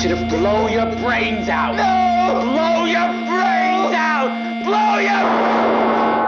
want you to blow your brains out. No! Blow your brains